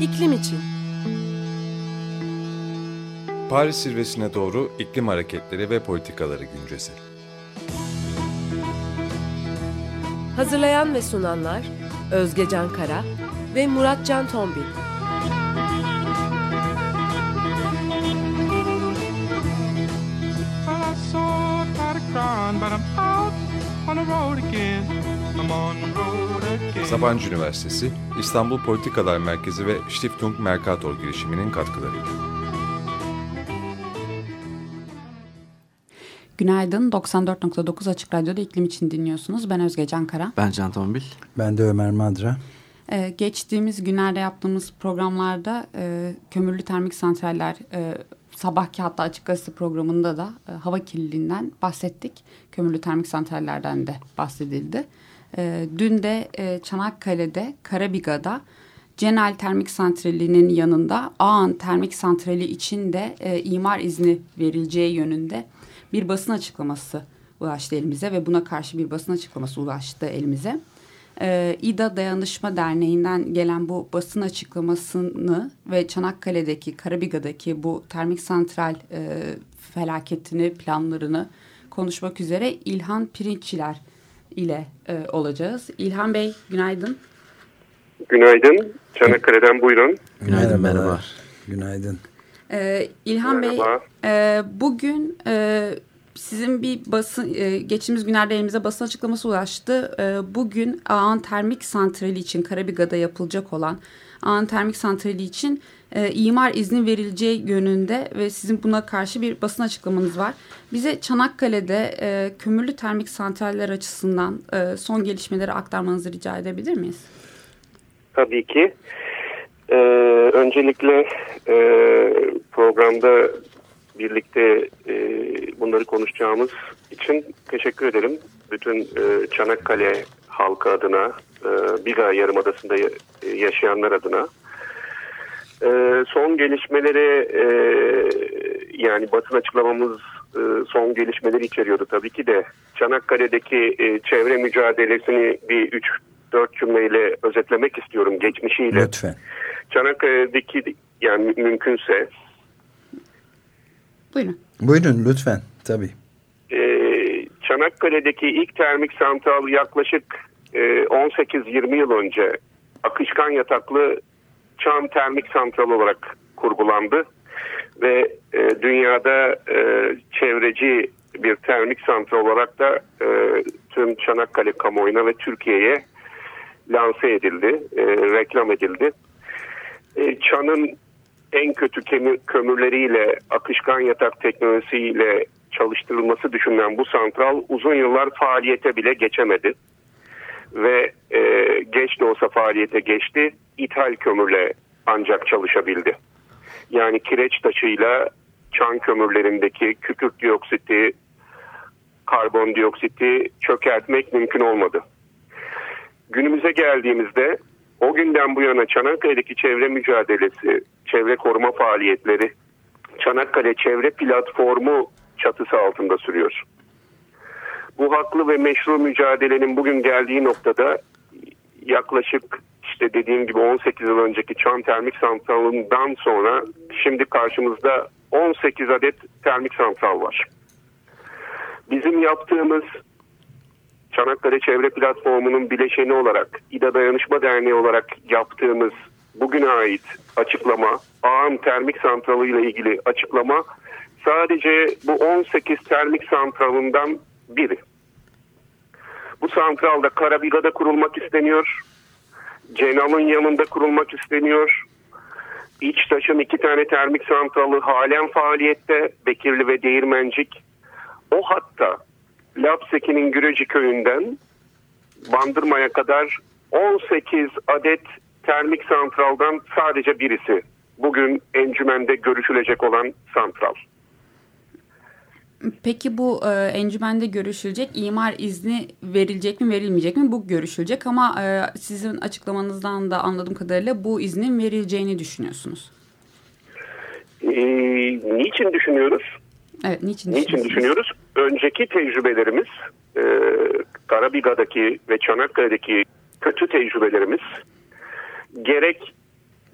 İklim için. Paris zirvesine doğru iklim hareketleri ve politikaları güncesi. Hazırlayan ve sunanlar Özge Can Kara ve Murat Can Tombil. I Sabancı Üniversitesi, İstanbul Politikalar Merkezi ve Stiftung Mercator girişiminin katkılarıyla. Günaydın. 94.9 Açık Radyo'da iklim için dinliyorsunuz. Ben Özge Can Kara. Ben Can Tombil. Ben de Ömer Madra. Ee, geçtiğimiz günlerde yaptığımız programlarda e, kömürlü termik santraller e, sabahki hatta açık gazete programında da e, hava kirliliğinden bahsettik. Kömürlü termik santrallerden de bahsedildi. E, dün de e, Çanakkale'de Karabiga'da Cenal Termik Santrali'nin yanında Ağan Termik Santrali için de e, imar izni verileceği yönünde bir basın açıklaması ulaştı elimize ve buna karşı bir basın açıklaması ulaştı elimize. Ee, İDA Dayanışma Derneği'nden gelen bu basın açıklamasını ve Çanakkale'deki, Karabiga'daki bu termik santral e, felaketini, planlarını konuşmak üzere İlhan Pirinççiler ile e, olacağız. İlhan Bey günaydın. Günaydın. Çanakkale'den buyurun. Günaydın, Merhabalar. merhaba. Günaydın. Ee, İlhan Merhaba. Bey e, bugün e, sizin bir basın e, geçtiğimiz günlerde elimize basın açıklaması ulaştı. E, bugün Ağan Termik Santrali için Karabiga'da yapılacak olan Ağan Termik Santrali için e, imar izni verileceği yönünde ve sizin buna karşı bir basın açıklamanız var. Bize Çanakkale'de e, kömürlü termik santraller açısından e, son gelişmeleri aktarmanızı rica edebilir miyiz? Tabii ki. Ee, öncelikle e, programda birlikte e, bunları konuşacağımız için teşekkür ederim. Bütün e, Çanakkale halkı adına, e, Biga Yarımadası'nda ya- yaşayanlar adına. E, son gelişmeleri e, yani basın açıklamamız e, son gelişmeleri içeriyordu tabii ki de. Çanakkale'deki e, çevre mücadelesini bir 3-4 cümleyle özetlemek istiyorum geçmişiyle. Lütfen. Çanakkale'deki yani mümkünse Buyurun. Buyurun lütfen. Tabii. Ee, Çanakkale'deki ilk termik santral yaklaşık e, 18-20 yıl önce akışkan yataklı çam termik santral olarak kurgulandı ve e, dünyada e, çevreci bir termik santral olarak da e, tüm Çanakkale kamuoyuna ve Türkiye'ye lanse edildi, e, reklam edildi. E, Çan'ın en kötü kömürleriyle akışkan yatak teknolojisiyle çalıştırılması düşünülen bu santral uzun yıllar faaliyete bile geçemedi. Ve e, geç de olsa faaliyete geçti. İthal kömürle ancak çalışabildi. Yani kireç taşıyla çan kömürlerindeki kükürt dioksiti, karbondioksiti çökertmek mümkün olmadı. Günümüze geldiğimizde o günden bu yana Çanakkale'deki çevre mücadelesi, çevre koruma faaliyetleri Çanakkale Çevre Platformu çatısı altında sürüyor. Bu haklı ve meşru mücadelenin bugün geldiği noktada yaklaşık işte dediğim gibi 18 yıl önceki Çam Termik Santralı'ndan sonra şimdi karşımızda 18 adet termik santral var. Bizim yaptığımız Çanakkale Çevre Platformu'nun bileşeni olarak İDA Dayanışma Derneği olarak yaptığımız bugüne ait açıklama, Ağam Termik Santralı ile ilgili açıklama sadece bu 18 termik santralından biri. Bu santralda Karabiga'da kurulmak isteniyor. Cenal'ın yanında kurulmak isteniyor. İçtaş'ın iki tane termik santralı halen faaliyette. Bekirli ve Değirmencik. O hatta Lapseki'nin Güreci köyünden Bandırma'ya kadar 18 adet termik santraldan sadece birisi. Bugün encümende görüşülecek olan santral. Peki bu e, encümende görüşülecek imar izni verilecek mi verilmeyecek mi bu görüşülecek ama e, sizin açıklamanızdan da anladığım kadarıyla bu iznin verileceğini düşünüyorsunuz. Ee, niçin düşünüyoruz? Evet niçin, Niçin düşünüyoruz? Önceki tecrübelerimiz e, Karabiga'daki ve Çanakkale'deki kötü tecrübelerimiz gerek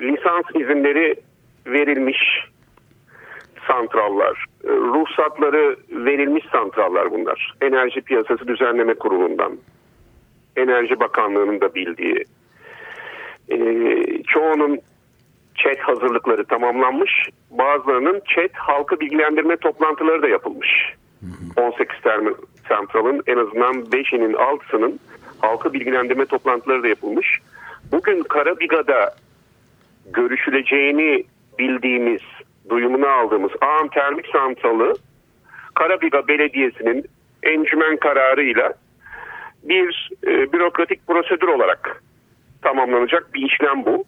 lisans izinleri verilmiş santrallar, e, ruhsatları verilmiş santrallar bunlar. Enerji Piyasası Düzenleme Kurulu'ndan, Enerji Bakanlığı'nın da bildiği. E, çoğunun chat hazırlıkları tamamlanmış. Bazılarının chat halkı bilgilendirme toplantıları da yapılmış. 18 termi santralın en azından 5'inin 6'sının halkı bilgilendirme toplantıları da yapılmış. Bugün Karabiga'da görüşüleceğini bildiğimiz, duyumunu aldığımız Ağam Termik Santralı Karabiga Belediyesi'nin encümen kararıyla bir e, bürokratik prosedür olarak tamamlanacak bir işlem bu.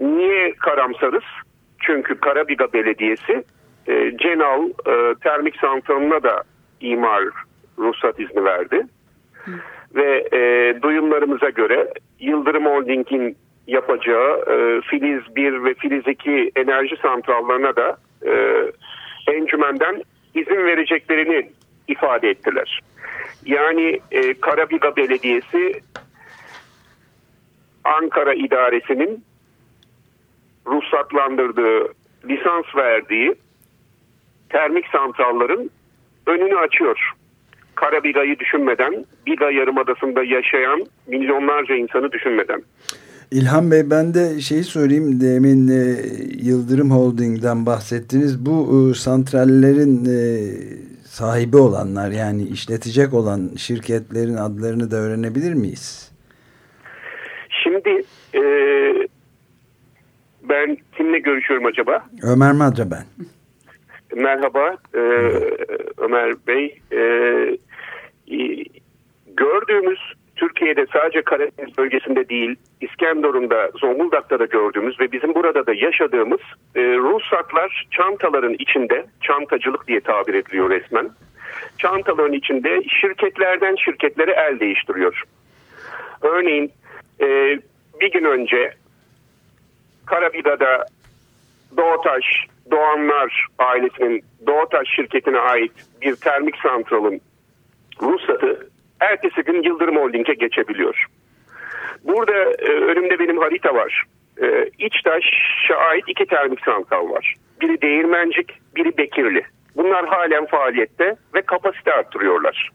Niye karamsarız? Çünkü Karabiga Belediyesi e, Cenal e, Termik Santralı'na da imar ruhsat izni verdi. Ve e, duyumlarımıza göre Yıldırım Holding'in yapacağı e, Filiz 1 ve Filiz 2 enerji santrallarına da e, encümenden izin vereceklerini ifade ettiler. Yani e, Karabiga Belediyesi Ankara İdaresi'nin ruhsatlandırdığı, lisans verdiği termik santralların önünü açıyor. Karabiga'yı düşünmeden, Biga Yarımadası'nda yaşayan milyonlarca insanı düşünmeden. İlhan Bey ben de şeyi sorayım demin e, Yıldırım Holding'den bahsettiniz. Bu e, santrallerin e, sahibi olanlar yani işletecek olan şirketlerin adlarını da öğrenebilir miyiz? Şimdi e, ben kimle görüşüyorum acaba? Ömer Madra ben. Merhaba e, Ömer Bey. E, gördüğümüz Türkiye'de sadece Karadeniz bölgesinde değil İskenderun'da, Zonguldak'ta da gördüğümüz ve bizim burada da yaşadığımız e, ruhsatlar çantaların içinde, çantacılık diye tabir ediliyor resmen. Çantaların içinde şirketlerden şirketlere el değiştiriyor. Örneğin e, bir gün önce Karabiga'da Doğutaş, Doğanlar ailesinin Doğutaş şirketine ait bir termik santralın ruhsatı ertesi gün Yıldırım Holding'e geçebiliyor. Burada e, önümde benim harita var. E, İçtaş'a ait iki termik santral var. Biri Değirmencik, biri Bekirli. Bunlar halen faaliyette ve kapasite arttırıyorlar.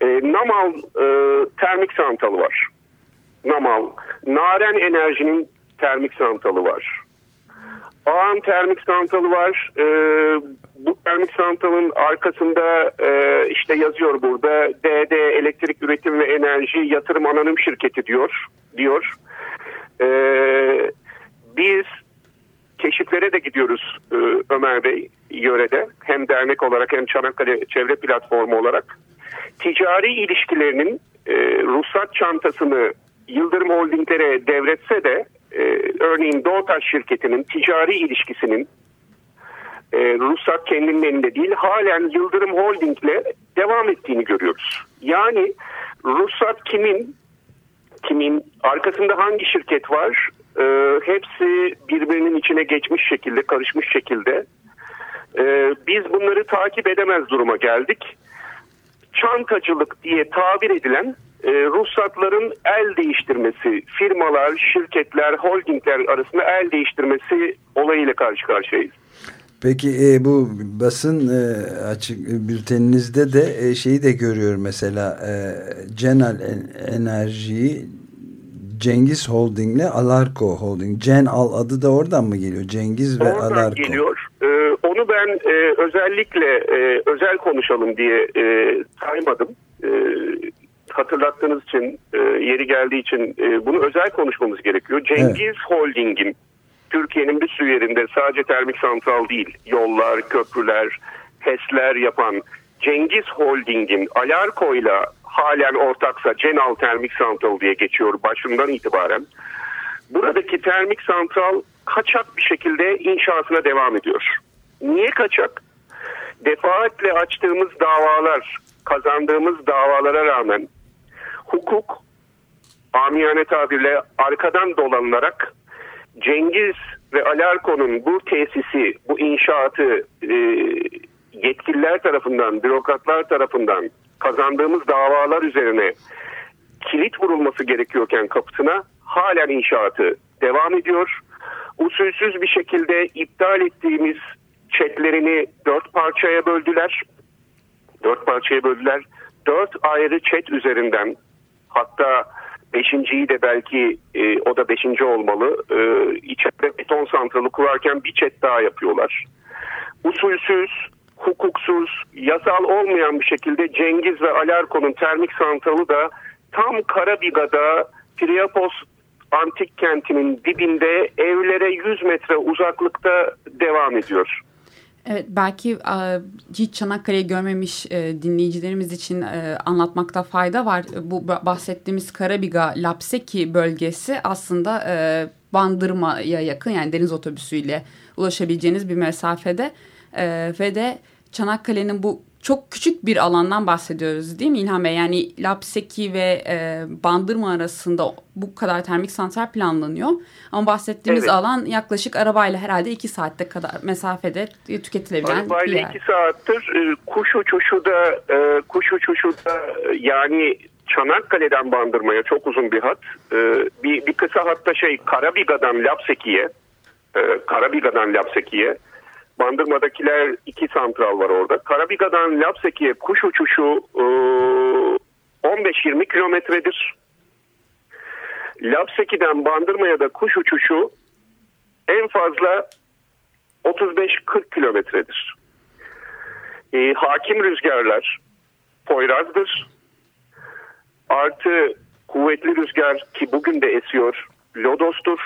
E, Namal e, termik santralı var. Namal. Naren Enerji'nin termik santralı var. Ağan termik santralı var. Ee, bu termik santralın arkasında e, işte yazıyor burada DD Elektrik Üretim ve Enerji Yatırım Anonim Şirketi diyor. diyor. Ee, biz keşiflere de gidiyoruz e, Ömer Bey yörede. Hem dernek olarak hem Çanakkale Çevre Platformu olarak. Ticari ilişkilerinin e, ruhsat çantasını Yıldırım Holdinglere devretse de e, örneğin Doğutaş şirketinin ticari ilişkisinin e, ruhsat kendinin elinde değil halen Yıldırım Holding'le devam ettiğini görüyoruz. Yani ruhsat kimin kimin arkasında hangi şirket var e, hepsi birbirinin içine geçmiş şekilde karışmış şekilde e, biz bunları takip edemez duruma geldik. Çantacılık diye tabir edilen e, ruhsatların el değiştirmesi, firmalar, şirketler, holdingler arasında el değiştirmesi olayıyla karşı karşıyayız. Peki e, bu basın e, açık bülteninizde de e, şeyi de görüyorum mesela e, Cenal Enerji'yi Cengiz Holding'le Alarko Holding. Cenal adı da oradan mı geliyor? Cengiz ve oradan Alarko. geliyor. Ee, onu ben e, özellikle e, özel konuşalım diye e, saymadım. E, hatırlattığınız için e, yeri geldiği için e, bunu özel konuşmamız gerekiyor. Cengiz evet. Holding'in Türkiye'nin bir sürü yerinde sadece termik santral değil yollar, köprüler, HES'ler yapan Cengiz Holding'in Alarko'yla halen ortaksa Cenal Termik Santral diye geçiyor başından itibaren. Buradaki termik santral kaçak bir şekilde inşasına devam ediyor. Niye kaçak? Defaatle açtığımız davalar, kazandığımız davalara rağmen hukuk amiyane tabirle arkadan dolanılarak Cengiz ve Alarko'nun bu tesisi, bu inşaatı e, yetkililer tarafından, bürokratlar tarafından kazandığımız davalar üzerine kilit vurulması gerekiyorken kapısına halen inşaatı devam ediyor. usulsüz bir şekilde iptal ettiğimiz chatlerini dört parçaya böldüler. Dört parçaya böldüler. Dört ayrı chat üzerinden hatta beşinciyi de belki e, o da beşinci olmalı. E, içeride beton santralı kurarken bir chat daha yapıyorlar. Usulsüz, hukuksuz, yasal olmayan bir şekilde Cengiz ve Alarko'nun termik santralı da tam Karabiga'da Priapos antik kentinin dibinde evlere 100 metre uzaklıkta devam ediyor. Evet belki e, hiç Çanakkale'yi görmemiş e, dinleyicilerimiz için e, anlatmakta fayda var. Bu bahsettiğimiz Karabiga Lapseki bölgesi aslında Bandırma'ya yakın yani deniz otobüsüyle ulaşabileceğiniz bir mesafede ve de Çanakkale'nin bu çok küçük bir alandan bahsediyoruz değil mi İlhan Bey? Yani Lapseki ve e, Bandırma arasında bu kadar termik santral planlanıyor. Ama bahsettiğimiz evet. alan yaklaşık arabayla herhalde iki saatte kadar mesafede tüketilebilen arabayla bir yer. Arabayla iki saattir e, kuş uçuşu da e, kuş uçuşu da yani Çanakkale'den Bandırma'ya çok uzun bir hat. E, bir, bir kısa hatta şey Karabiga'dan Lapseki'ye e, Karabiga'dan Lapseki'ye Bandırma'dakiler iki santral var orada. Karabiga'dan Lapseki'ye kuş uçuşu e, 15-20 kilometredir. Lapseki'den Bandırma'ya da kuş uçuşu en fazla 35-40 kilometredir. E, hakim rüzgarlar Poyraz'dır. Artı kuvvetli rüzgar ki bugün de esiyor Lodos'tur.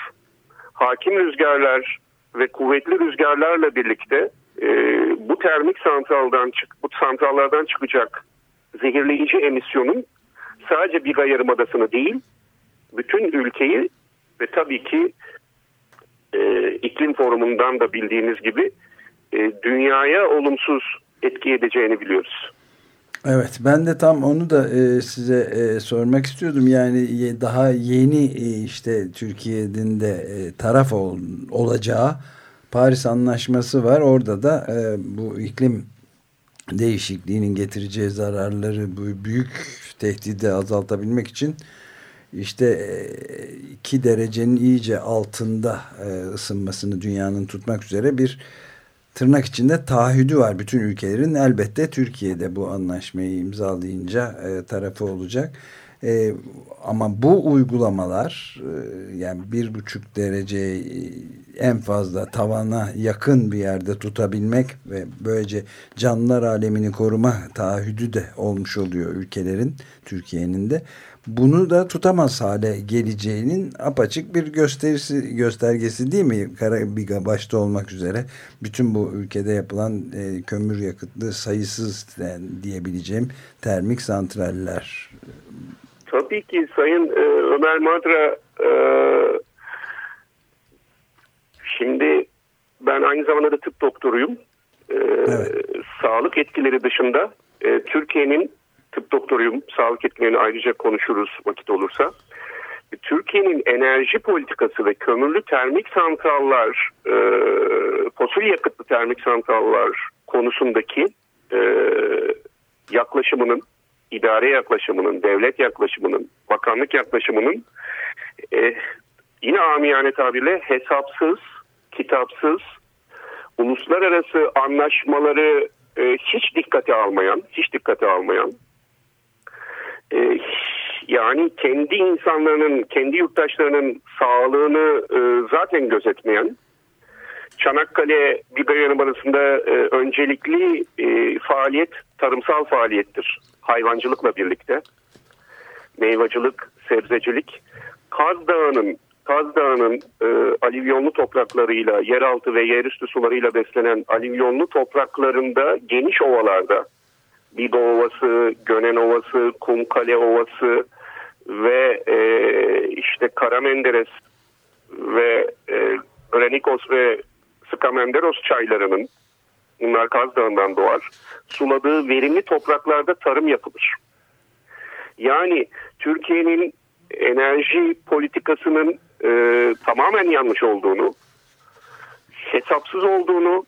Hakim rüzgarlar ve kuvvetli rüzgarlarla birlikte e, bu termik santraldan çık, bu santrallardan çıkacak zehirleyici emisyonun sadece Biga Yarımadası'nı değil, bütün ülkeyi ve tabii ki e, iklim forumundan da bildiğiniz gibi e, dünyaya olumsuz etki edeceğini biliyoruz. Evet ben de tam onu da e, size e, sormak istiyordum. Yani daha yeni e, işte Türkiye'nin de e, taraf ol, olacağı Paris Anlaşması var. Orada da e, bu iklim değişikliğinin getireceği zararları bu büyük tehdidi azaltabilmek için işte e, iki derecenin iyice altında e, ısınmasını dünyanın tutmak üzere bir tırnak içinde taahhüdü var bütün ülkelerin. Elbette Türkiye'de bu anlaşmayı imzalayınca e, tarafı olacak. E, ama bu uygulamalar e, yani bir buçuk derece e, en fazla tavana yakın bir yerde tutabilmek ve böylece canlılar alemini koruma taahhüdü de olmuş oluyor ülkelerin Türkiye'nin de bunu da tutamaz hale geleceğinin apaçık bir gösterisi göstergesi değil mi? Karabiga başta olmak üzere bütün bu ülkede yapılan e, kömür yakıtlı sayısız yani diyebileceğim termik santraller. Tabii ki Sayın e, Ömer Madra e, şimdi ben aynı zamanda da tıp doktoruyum. E, evet. Sağlık etkileri dışında e, Türkiye'nin tıp doktoruyum. Sağlık etkilerini ayrıca konuşuruz vakit olursa. Türkiye'nin enerji politikası ve kömürlü termik santrallar, e, fosil yakıtlı termik santrallar konusundaki e, yaklaşımının, idare yaklaşımının, devlet yaklaşımının, bakanlık yaklaşımının e, yine amiyane tabirle hesapsız, kitapsız, uluslararası anlaşmaları e, hiç dikkate almayan, hiç dikkate almayan e, yani kendi insanlarının, kendi yurttaşlarının sağlığını e, zaten gözetmeyen, Çanakkale Biga Yanım arasında e, öncelikli e, faaliyet tarımsal faaliyettir. Hayvancılıkla birlikte. Meyvacılık, sebzecilik. Kaz Dağı'nın Kaz Dağı'nın e, alivyonlu topraklarıyla, yeraltı ve yerüstü sularıyla beslenen alivyonlu topraklarında geniş ovalarda Biba Ovası, Gönen Ovası, Kumkale Ovası ve e, işte Karamenderes ve e, Granikos ve Skamenderos çaylarının bunlar Kaz Dağı'ndan doğar. Suladığı verimli topraklarda tarım yapılır. Yani Türkiye'nin enerji politikasının e, tamamen yanlış olduğunu, hesapsız olduğunu,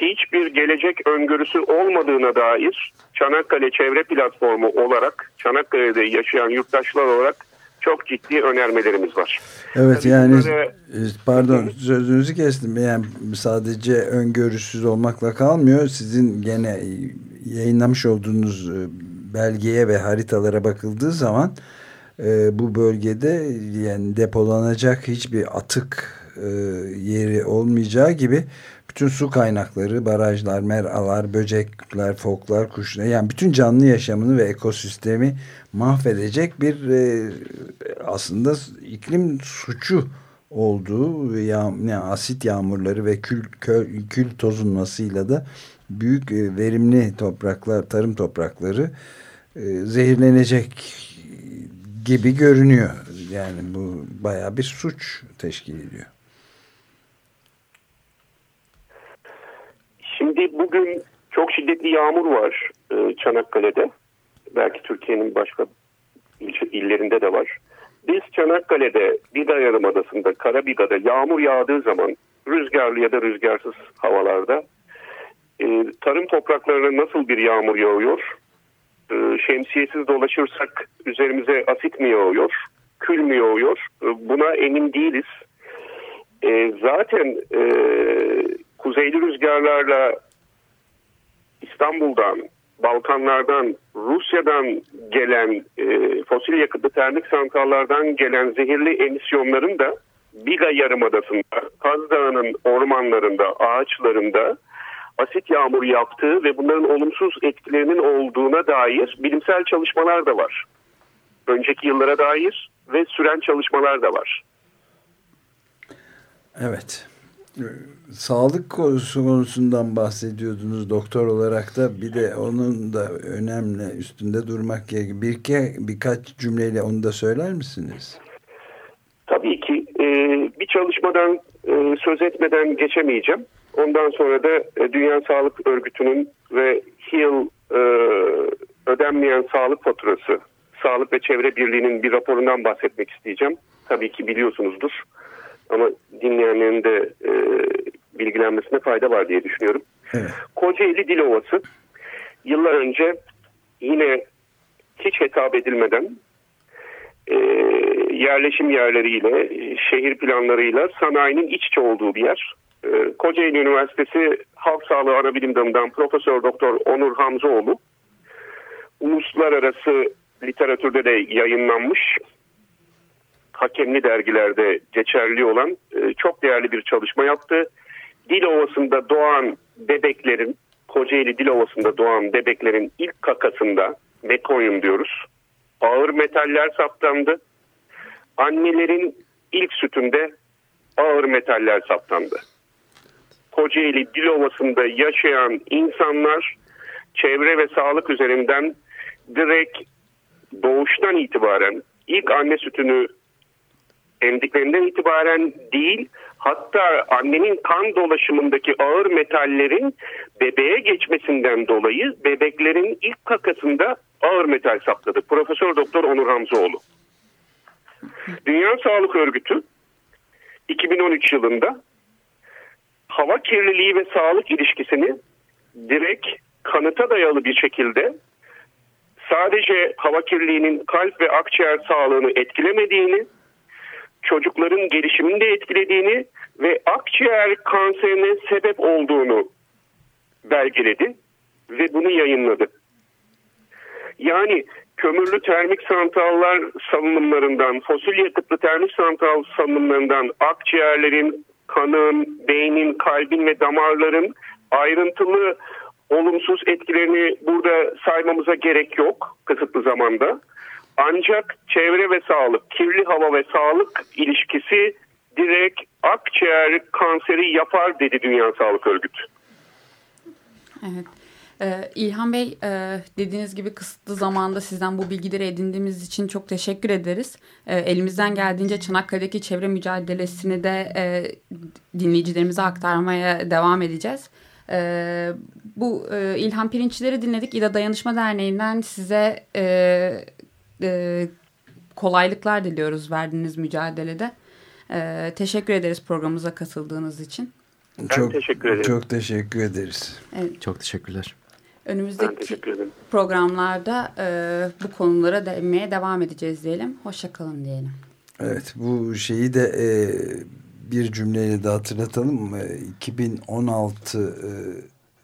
hiçbir gelecek öngörüsü olmadığına dair Çanakkale Çevre Platformu olarak Çanakkale'de yaşayan yurttaşlar olarak çok ciddi önermelerimiz var. Evet Tabii yani bunları- e, pardon sözünüzü kestim. Yani sadece öngörüsüz olmakla kalmıyor. Sizin gene yayınlamış olduğunuz e, belgeye ve haritalara bakıldığı zaman e, bu bölgede yani depolanacak hiçbir atık e, yeri olmayacağı gibi bütün su kaynakları, barajlar, meralar, böcekler, foklar, kuşlar yani bütün canlı yaşamını ve ekosistemi mahvedecek bir e, aslında iklim suçu olduğu ya, yani asit yağmurları ve kül, kül, kül tozunmasıyla da büyük e, verimli topraklar, tarım toprakları e, zehirlenecek gibi görünüyor. Yani bu bayağı bir suç teşkil ediyor. Şimdi bugün çok şiddetli yağmur var e, Çanakkale'de. Belki Türkiye'nin başka illerinde de var. Biz Çanakkale'de Biga Yarımadası'nda, Karabiga'da yağmur yağdığı zaman rüzgarlı ya da rüzgarsız havalarda e, tarım topraklarına nasıl bir yağmur yağıyor? E, şemsiyesiz dolaşırsak üzerimize asit mi yağıyor? Kül mü yağıyor? E, buna emin değiliz. E, zaten e, kuzeyli rüzgarlarla İstanbul'dan, Balkanlardan, Rusya'dan gelen e, fosil yakıtlı termik santrallardan gelen zehirli emisyonların da Biga Yarımadası'nda, Kaz Dağı'nın ormanlarında, ağaçlarında asit yağmur yaptığı ve bunların olumsuz etkilerinin olduğuna dair bilimsel çalışmalar da var. Önceki yıllara dair ve süren çalışmalar da var. Evet. Sağlık konusu konusundan bahsediyordunuz doktor olarak da bir de onun da önemli üstünde durmak gerekiyor. Bir ke, birkaç cümleyle onu da söyler misiniz? Tabii ki e, bir çalışmadan e, söz etmeden geçemeyeceğim. Ondan sonra da e, Dünya Sağlık Örgütü'nün ve HEAL e, ödenmeyen sağlık faturası, Sağlık ve Çevre Birliği'nin bir raporundan bahsetmek isteyeceğim. Tabii ki biliyorsunuzdur. Ama dinleyenlerin de e, bilgilenmesine fayda var diye düşünüyorum. Evet. Kocaeli Dilovası yıllar önce yine hiç hesap edilmeden e, yerleşim yerleriyle, şehir planlarıyla sanayinin iç içe olduğu bir yer. E, Kocaeli Üniversitesi Halk Sağlığı Anabilim Dalı'ndan Profesör Doktor Onur Hamzoğlu uluslararası literatürde de yayınlanmış hakemli dergilerde geçerli olan e, çok değerli bir çalışma yaptı. Dil Ovası'nda doğan bebeklerin, Kocaeli Dil Ovası'nda doğan bebeklerin ilk kakasında mekonyum diyoruz. Ağır metaller saptandı. Annelerin ilk sütünde ağır metaller saptandı. Kocaeli Dil Ovası'nda yaşayan insanlar çevre ve sağlık üzerinden direkt doğuştan itibaren ilk anne sütünü emdiklerinden itibaren değil hatta annenin kan dolaşımındaki ağır metallerin bebeğe geçmesinden dolayı bebeklerin ilk kakasında ağır metal saptadı. Profesör Doktor Onur Hamzoğlu. Dünya Sağlık Örgütü 2013 yılında hava kirliliği ve sağlık ilişkisini direkt kanıta dayalı bir şekilde sadece hava kirliliğinin kalp ve akciğer sağlığını etkilemediğini, çocukların gelişimini de etkilediğini ve akciğer kanserine sebep olduğunu belgeledi ve bunu yayınladı. Yani kömürlü termik santrallar salınımlarından, fosil yakıtlı termik santral salınımlarından akciğerlerin, kanın, beynin, kalbin ve damarların ayrıntılı olumsuz etkilerini burada saymamıza gerek yok kısıtlı zamanda. Ancak çevre ve sağlık, kirli hava ve sağlık ilişkisi direkt akciğer kanseri yapar dedi Dünya Sağlık Örgütü. Evet. Ee, İlhan Bey e, dediğiniz gibi kısıtlı zamanda sizden bu bilgileri edindiğimiz için çok teşekkür ederiz. E, elimizden geldiğince Çanakkale'deki çevre mücadelesini de e, dinleyicilerimize aktarmaya devam edeceğiz. E, bu e, İlhan Pirinçleri dinledik. İda Dayanışma Derneği'nden size e, e, kolaylıklar diliyoruz verdiğiniz mücadelede. E, teşekkür ederiz programımıza katıldığınız için. çok teşekkür ederim. Çok teşekkür ederiz. Evet. Çok teşekkürler. Ben Önümüzdeki teşekkür programlarda e, bu konulara değinmeye devam edeceğiz diyelim. Hoşçakalın diyelim. Evet bu şeyi de e, bir cümleyle de hatırlatalım. E, 2016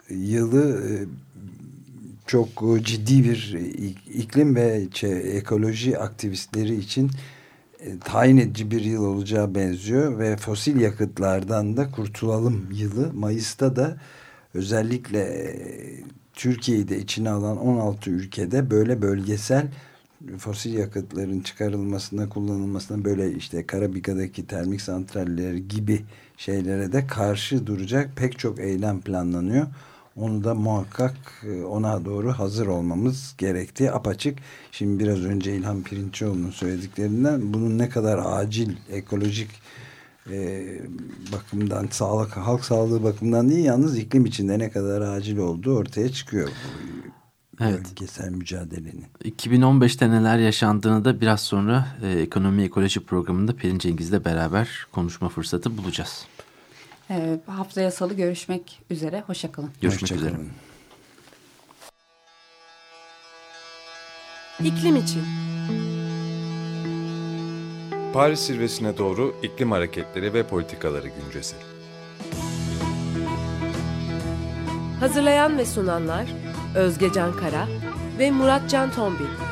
e, yılı e, çok ciddi bir ik- iklim ve ekoloji aktivistleri için e, tayin edici bir yıl olacağı benziyor ve fosil yakıtlardan da kurtulalım yılı. Mayıs'ta da özellikle e, Türkiye'yi de içine alan 16 ülkede böyle bölgesel fosil yakıtların çıkarılmasına, kullanılmasına böyle işte Karabika'daki termik santraller gibi şeylere de karşı duracak pek çok eylem planlanıyor. Onu da muhakkak e, ona doğru hazır olmamız gerektiği apaçık. Şimdi biraz önce İlhan Pirinçoğlu'nun söylediklerinden bunun ne kadar acil ekolojik e, bakımdan sağlık halk sağlığı bakımından değil yalnız iklim içinde ne kadar acil olduğu ortaya çıkıyor bu Evet. bölgesel mücadelenin. 2015'te neler yaşandığını da biraz sonra e, Ekonomi Ekoloji programında Pelin Cengiz'le beraber konuşma fırsatı bulacağız. E, haftaya salı görüşmek üzere. Hoşçakalın. Görüşmek Hoşça üzere. İklim için. Paris zirvesine doğru iklim hareketleri ve politikaları güncesi. Hazırlayan ve sunanlar Özge Can Kara ve Murat Can Tombil.